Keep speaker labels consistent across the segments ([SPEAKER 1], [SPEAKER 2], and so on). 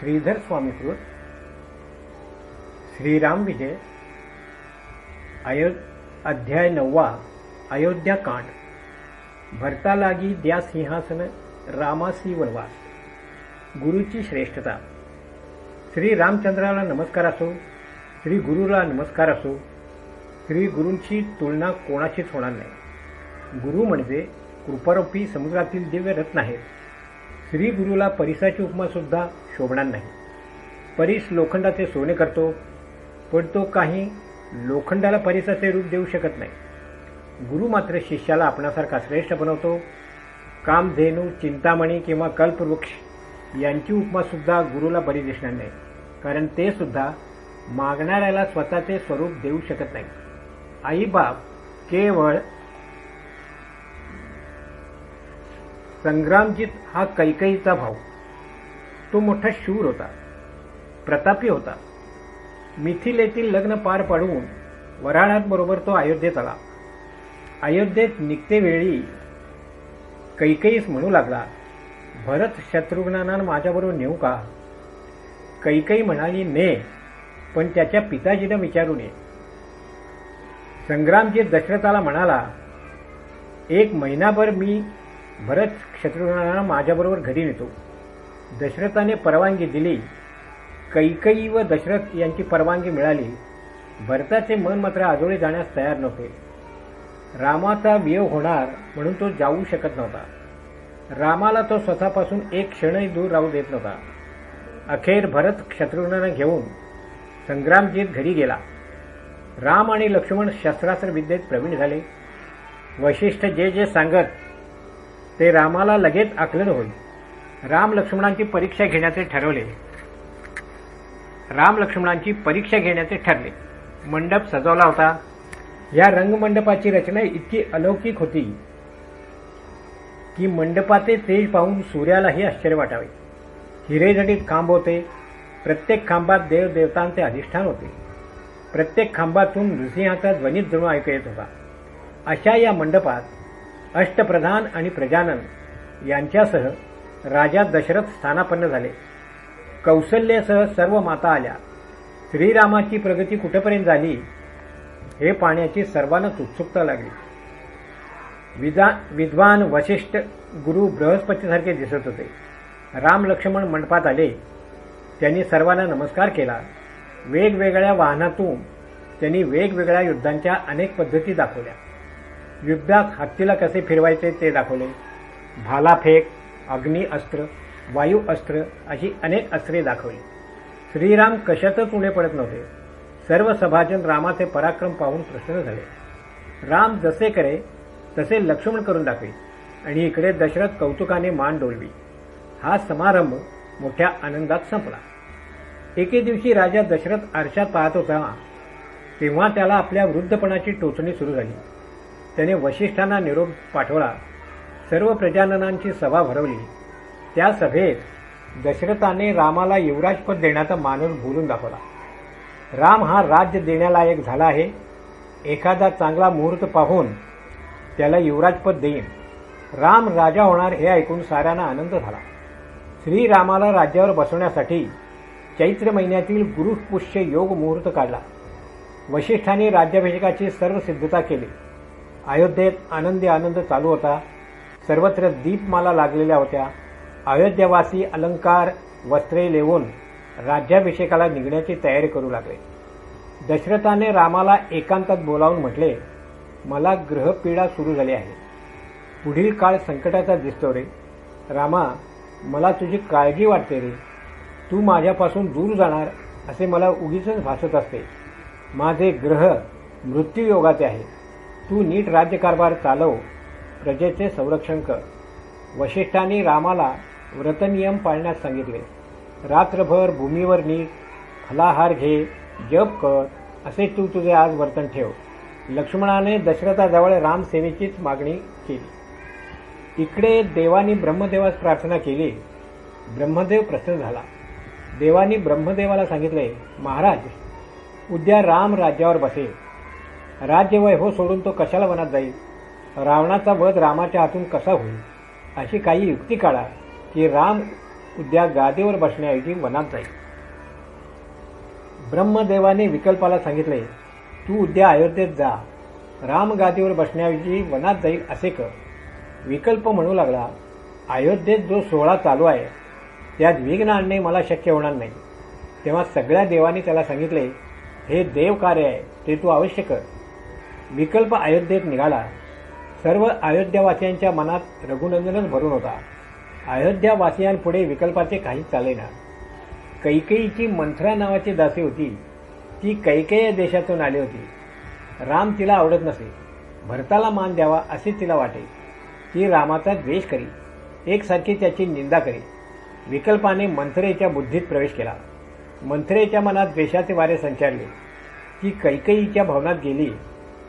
[SPEAKER 1] श्रीधर स्वामीकृत श्रीराम विजय अयो अध्याय नववा अयोध्याकांड भरता लागी द्या सिंहासन रामासी वनवास. गुरुची श्रेष्ठता. श्री रामचंद्राला नमस्कार असो श्री गुरुला नमस्कार असो श्री गुरूंची तुलना कोणाशीच होणार नाही. गुरु म्हणजे कृपारूपी समुद्रातील दिव्य रत्न आहेत. श्री गुरुला परिसाची उपमा सुद्धा शोभणार नाही. परीस लोखंडाचे सोने करतो पण तो काही लोखंडाला परीसाचे रूप देऊ शकत नाही. गुरु मात्र शिष्याला आपणासारखा श्रेष्ठ बनवतो. कामधेनू चिंतामणी किंवा कल्पवृक्ष यांची उपमा सुद्धा गुरुला बरी दिसणार नाही. कारण ते सुद्धा मागणाऱ्याला स्वतःचे स्वरूप देऊ शकत नाही. आई बाप केवळ संग्रामजीत हा कैकईचा भाऊ. तो मोठा शूर होता प्रतापी होता. मिथिलेतील लग्न पार पाडून वराळात बरोबर तो अयोध्येत आला. अयोध्येत निघतेवेळी कैकेयीस म्हणू लागला भरत शत्रुघ्नांना माझ्याबरोबर नेऊ का? कैकई म्हणाली ने पण त्याच्या पिताजीनं विचारू नये. संग्रामजी दशरथाला म्हणाला एक महिनाभर मी भरत शत्रुघ्नांना माझ्याबरोबर घरी नेतो. दशरथाने परवानगी दिली. कैकई व दशरथ यांची परवानगी मिळाली. भरताचे मन मात्र आजोळे जाण्यास तयार नव्हते. रामाचा वियोग होणार म्हणून तो जाऊ शकत नव्हता. रामाला तो स्वतःपासून एक क्षणही दूर राहू देत नव्हता. अखेर भरत शत्रुघ्नांना घेऊन संग्रामजीत घरी गेला. राम आणि लक्ष्मण शस्त्रास्त्र विद्येत प्रवीण झाले. वशिष्ठ जे जे सांगत ते रामाला लगेच आकलन होईल. राम लक्ष्मणांची परीक्षा घेण्याचे ठरवले. राम लक्ष्मणांची परीक्षा घेण्याचे ठरले. मंडप सजवला होता. या रंगमंडपाची रचना इतकी अलौकिक होती की मंडपाचे तेज पाहून सूर्यालाही आश्चर्य वाटावे. हिरेजडीत खांब होते. प्रत्येक खांबात देवदेवतांचे अधिष्ठान होते. प्रत्येक खांबातून नृसिंहाचा ध्वनीत जणू ऐकू येत होता. अशा या मंडपात अष्टप्रधान आणि प्रजानन यांच्यासह राजा दशरथ स्थानापन्न झाले. कौशल्यासह सर्व माता आल्या. श्रीरामाची प्रगती कुठेपर्यंत झाली हे पाहण्याची सर्वांनाच उत्सुकता लागली. विद्वान वशिष्ठ गुरु बृहस्पतीसारखे दिसत होते. राम लक्ष्मण मंडपात आले. त्यांनी सर्वांना नमस्कार केला. वेगवेगळ्या वाहनातून त्यांनी वेगवेगळ्या युद्धांच्या अनेक पद्धती दाखवल्या. युद्धात हत्तीला कसे फिरवायचे ते दाखवले. भालाफेक अग्नी अस्त्र वायू अस्त्र अशी अनेक अस्त्रे दाखवली. श्रीराम कशातच उणे पडत नव्हते. सर्व सभाजन रामाचे पराक्रम पाहून प्रसन्न झाले. राम जसे करे तसे लक्ष्मण करून दाखवी आणि इकडे दशरथ कौतुकाने मान डोलवी. हा समारंभ मोठ्या आनंदात संपला. एके दिवशी राजा दशरथ आरशात पाहत होता तेव्हा त्याला आपल्या वृद्धपणाची टोचणी सुरू झाली. त्याने वशिष्ठांना निरोप पाठवला सर्व प्रजाननांची सभा भरवली. त्या सभेत दशरथाने रामाला युवराजपद देण्याचा मानस बोलून दाखवला. राम हा राज्य देण्यालायक झाला आहे. एखादा चांगला मुहूर्त पाहून त्याला युवराजपद देईन. राम राजा होणार हे ऐकून साऱ्यांना आनंद झाला. श्रीरामाला राज्यावर बसवण्यासाठी चैत्र महिन्यातील गुरुपुष्य योग मुहूर्त काढला. वशिष्ठाने राज्याभिषेकाची सर्व सिद्धता केली. अयोध्येत आनंदी आनंद चालू होता. सर्वत्र दीपमाला लागलेल्या होत्या. अयोध्यावासी अलंकार वस्त्रे लेवून राज्याभिषेकाला निघण्याची तयारी करू लागले. दशरथाने रामाला एकांतात बोलावून म्हटले मला ग्रहपीडा सुरू झाली आहे. पुढील काळ संकटाचा दिसतो रे. रामा मला तुझी काळजी वाटते रे. तू माझ्यापासून दूर जाणार असे मला उगीच भासत असते. माझे ग्रह मृत्यूयोगाचे आहे तू नीट राज्यकारभार चालव. प्रजेचे संरक्षण कर. वशिष्ठांनी रामाला व्रतनियम पाळण्यास सांगितले. रात्रभर भूमीवर नीट फलाहार घे जप कर असे तू तुझे आज वर्तन ठेव. लक्ष्मणाने दशरथाजवळ रामसेवेचीच मागणी केली. इकडे देवानी ब्रह्मदेवास प्रार्थना केली. ब्रह्मदेव प्रसन्न झाला. देवानी ब्रह्मदेवाला सांगितले महाराज उद्या राम राज्यावर बसेल राज्यवैभव हो सोडून तो कशाला वनात जाईल? रावणाचा वध रामाच्या हातून कसा होईल? अशी काही युक्ती काढा की राम उद्या गादीवर बसण्याऐवजी वनात जाईल. ब्रह्मदेवाने विकल्पाला सांगितले तू उद्या अयोध्येत जा. राम गादीवर बसण्याऐवजी वनात जाईल असे कर. विकल्प म्हणू लागला अयोध्येत जो सोहळा चालू आहे त्यात विघ्न आणणे मला शक्य होणार नाही. तेव्हा सगळ्या देवांनी त्याला सांगितले हे देव कार्य आहे ते तू अवश्य कर. विकल्प अयोध्येत निघाला. सर्व अयोध्यावासियांच्या मनात रघुनंदनच भरून होता. अयोध्यावासियांपुढे विकल्पाचे काहीच चालेना कैकेयीची मंथरा नावाची दासी होती. ती कैकेय देशातून आली होती. राम तिला आवडत नसे. भरताला मान द्यावा असे तिला वाटे. ती रामाचा द्वेष करी. एकसारखी त्याची निंदा करी. विकल्पाने मंथरेच्या बुद्धीत प्रवेश केला. मंथरेच्या मनात द्वेषाचे वारे संचारले. ती कैकेयीच्या भवनात गेली.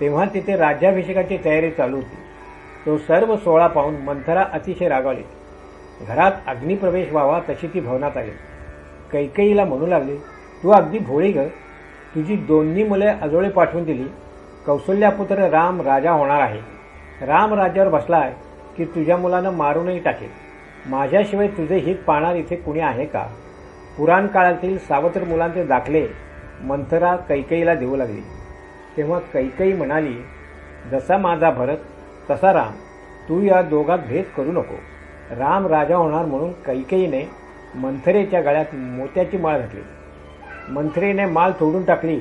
[SPEAKER 1] तेव्हा तिथे राज्याभिषेकाची तयारी चालू होती. तो सर्व सोहळा पाहून मंथरा अतिशय रागावली. घरात अग्निप्रवेश व्हावा तशी ती भवनात आली. कैकईला म्हणू लागली तू अगदी भोळी ग. तुझी दोन्ही मुले अजोळे पाठवून दिली. कौशल्यापुत्र राम राजा होणार आहे. राम राज्यावर बसलाय की तुझ्या मुलानं मारूनही टाकेल. माझ्याशिवाय तुझे हित पाहणार इथे कुणी आहे का? पुराण काळातील सावत्र मुलांचे दाखले मंथरा कैकेईला देऊ लागली. तेव्हा कैकेयी म्हणाली जसा माझा भरत तसा राम. तू या दोघात भेद करू नको. राम राजा होणार म्हणून कैकेयीने मंथरेच्या गळ्यात मोत्याची माळ घातली. मंथरेने माळ तोडून टाकली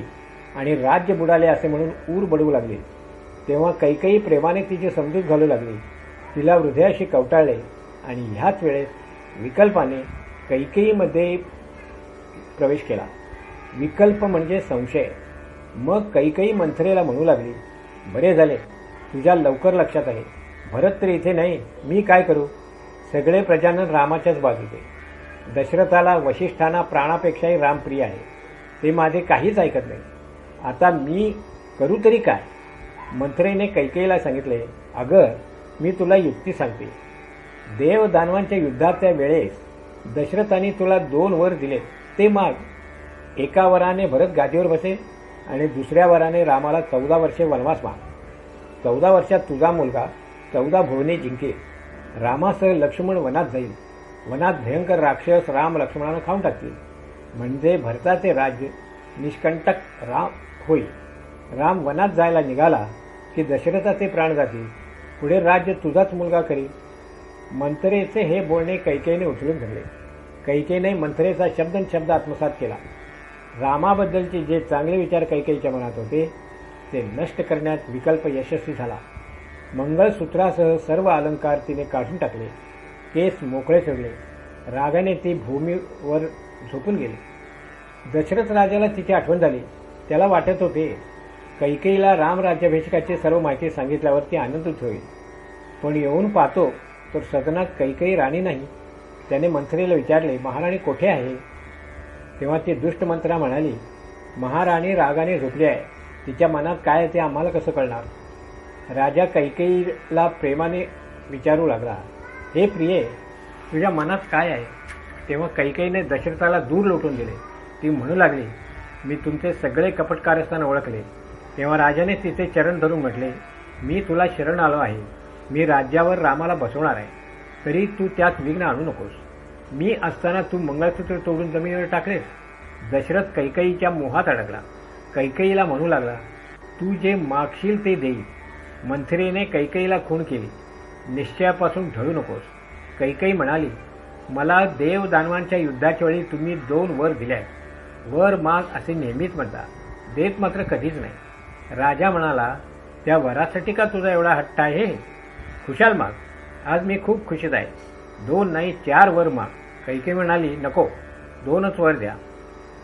[SPEAKER 1] आणि राज्य बुडाले असे म्हणून ऊर बडवू लागले. तेव्हा कैकेयी प्रेमाने तिची समजूत घालू लागली. तिला हृदयाशी कवटाळले आणि ह्याच वेळेस विकल्पाने कैकेयीमध्ये प्रवेश केला. विकल्प म्हणजे संशय. मग कैकेयी मंथरेला म्हणू लागली बरे झाले तुझ्या लवकर लक्षात आले भरत तर इथे नाही मी काय करू? सगळे प्रजानन रामाच्याच बाजूचे दशरथाला वशिष्ठांना प्राणापेक्षाही रामप्रिय आहे. ते माझे काहीच ऐकत नाही. आता मी करू तरी काय? मंत्रेने कैकेईला सांगितले अगं मी तुला युक्ती सांगते. देव दानवांच्या युद्धाच्या वेळेस दशरथाने तुला दोन वर दिले ते माग एका वराने भरत गादीवर बसेल आणि दुसऱ्या वराने रामाला चौदा वर्षे वनवास माग. चौदा वर्षात तुझा मुलगा चौदा भुवने जिंके. रामासह लक्ष्मण वनात जाईल. वनात भयंकर राक्षस राम लक्ष्मणानं खाऊन टाकतील. म्हणजे भरताचे राज्य निष्कंटक राम होईल. राम वनात जायला निघाला की दशरथाचे प्राण जातील. पुढे राज्य तुझाच मुलगा करी मंत्रेचे हे बोलणे कैकेने उचलून धरले. कैकेयीने मंत्रेचा शब्द शब्द आत्मसात केला. रामाबद्दलचे जे चांगले विचार कैकेयीच्या मनात होते ते नष्ट करण्यात विकल्प यशस्वी झाला. मंगळसूत्रासह सर्व अलंकार तिने काढून टाकले केस मोकळे सोडले रागाने ती भूमीवर झोपून गेली. दशरथ राजाला तिची आठवण झाली. त्याला वाटत होते कैकेयीला राम राज्याभिषेकाची सर्व माहिती सांगितल्यावर ती आनंदित होईल. पण येऊन पाहतो तर सदनात कैकेई राणी नाही. त्याने मंत्रीला विचारले महाराणी कोठे आहे? तेव्हा ती दुष्ट मंत्रा म्हणाली महाराणी रागाने झोपली आहे. तिच्या मनात काय ते आम्हाला कसं कळणार? राजा कैकेयीला प्रेमाने विचारू लागला हे प्रिये तुझ्या मनात काय आहे? तेव्हा कैकेयीने दशरथाला दूर लोटून दिले. ती म्हणू लागली मी तुमचे सगळे कपटकारस्थान ओळखले. तेव्हा राजाने तिचे चरण धरून म्हटले मी तुला शरण आलो आहे. मी राज्यावर रामाला बसवणार आहे. तरी तू त्यात विघ्न आणू नकोस. मी असताना तू मंगळसूत्र तोडून जमिनीवर टाकलेस दशरथ कैकईच्या मोहात अडकला. कैकेयीला म्हणू लागला तू जे मागशील ते देईल मंथरेने कैकईला खून केली. निश्चयापासून ढळू नकोस. कैकई म्हणाली मला देव दानवांच्या युद्धाच्या वेळी तुम्ही दोन वर दिल्या वर माग असे नेहमीच म्हणता. देत मात्र कधीच नाही. राजा म्हणाला त्या वरासाठी का तुझा एवढा हट्ट आहे? खुशाल माग. आज मी खूप खुशीत आहे. दोन नाही चार वर माग. कैके म्हणाली नको दोनच वर द्या.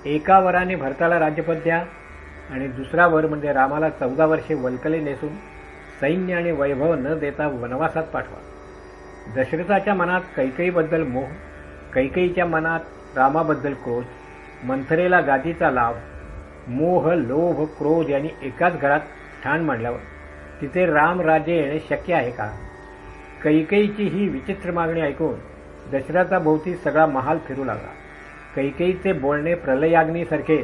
[SPEAKER 1] एका वराने भरताला राज्यपद द्या आणि दुसरा वर म्हणजे रामाला चौदा वर्षे वल्कले नेसून सैन्य आणि वैभव न देता वनवासात पाठवा. दशरथाच्या मनात कैकेयीबद्दल मोह कैकेयीच्या मनात रामाबद्दल क्रोध मंथरेला गादीचा लाभ मोह लोभ क्रोध यांनी एकाच घरात ठाण मांडल्यावर तिथे राम राजे येणे शक्य आहे का? कैकेयीची ही विचित्र मागणी ऐकून दशरथाभोवती सगळा महाल फिरू लागला. कैकेयीचे बोलणे प्रलयाग्नीसारखे.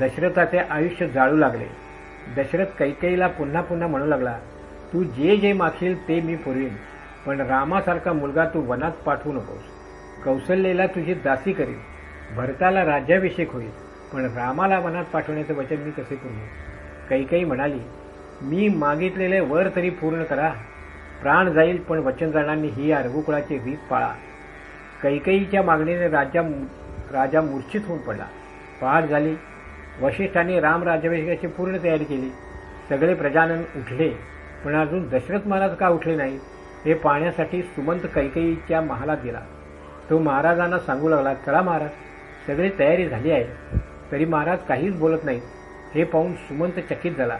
[SPEAKER 1] दशरथाचे आयुष्य जाळू लागले. दशरथ कैकेयीला पुन्हा पुन्हा म्हणू लागला तू जे जे मागशील ते मी पुरवीन पण रामासारखा मुलगा तू वनात पाठवू नकोस. कौशल्येला तुझी दासी करील भरताला राज्याभिषेक होईल पण रामाला मनात पाठवण्याचं वचन मी कसे करू? कैकेई म्हणाली मी मागितलेले वर तरी पूर्ण करा. प्राण जाईल पण वचन जाणार ही या रघुकुळाची रीत पाळा. कैकईच्या मागणीने राजा राजा मूर्छित होऊन पडला. पहाट झाली. वशिष्ठांनी राम राज्याभिषेकाची पूर्ण तयारी केली. सगळे प्रजानन उठले. पण अजून दशरथ महाराज का उठले नाही? हे पाहण्यासाठी सुमंत कैकेयीच्या महालात गेला. तो महाराजांना सांगू लागला चला महाराज सगळी तयारी झाली आहे. तरी महाराज काहीच बोलत नाही हे पाहून सुमंत चकित झाला.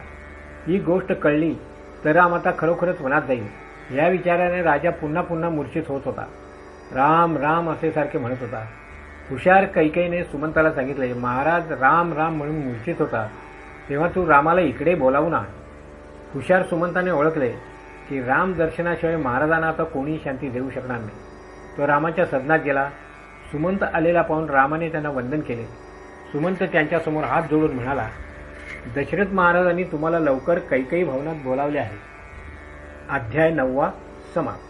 [SPEAKER 1] ही गोष्ट कळली तर राम आता खरोखरच वनात जाईल. या विचाराने राजा पुन्हा पुन्हा मूर्छित होत होता. राम राम असे सारखे म्हणत होता. हुशार कैकेईने सुमंताला सांगितले महाराज राम राम म्हणून मूर्छित होता. तेव्हा तू रामाला इकडे बोलावू ना हुशार सुमंताने ओळखले की राम दर्शनाशिवाय महाराजांना आता कोणीही शांती देऊ शकणार नाही. तो रामाच्या सदनात गेला. सुमंत आलेला पाहून रामाने त्यांना वंदन केले. सुमंत त्यांच्यासमोर हात जोडून म्हणाला दशरथ महाराजांनी तुम्हाला लवकर कैकई भवनात बोलावले आहे. अध्याय नववा समाप्त.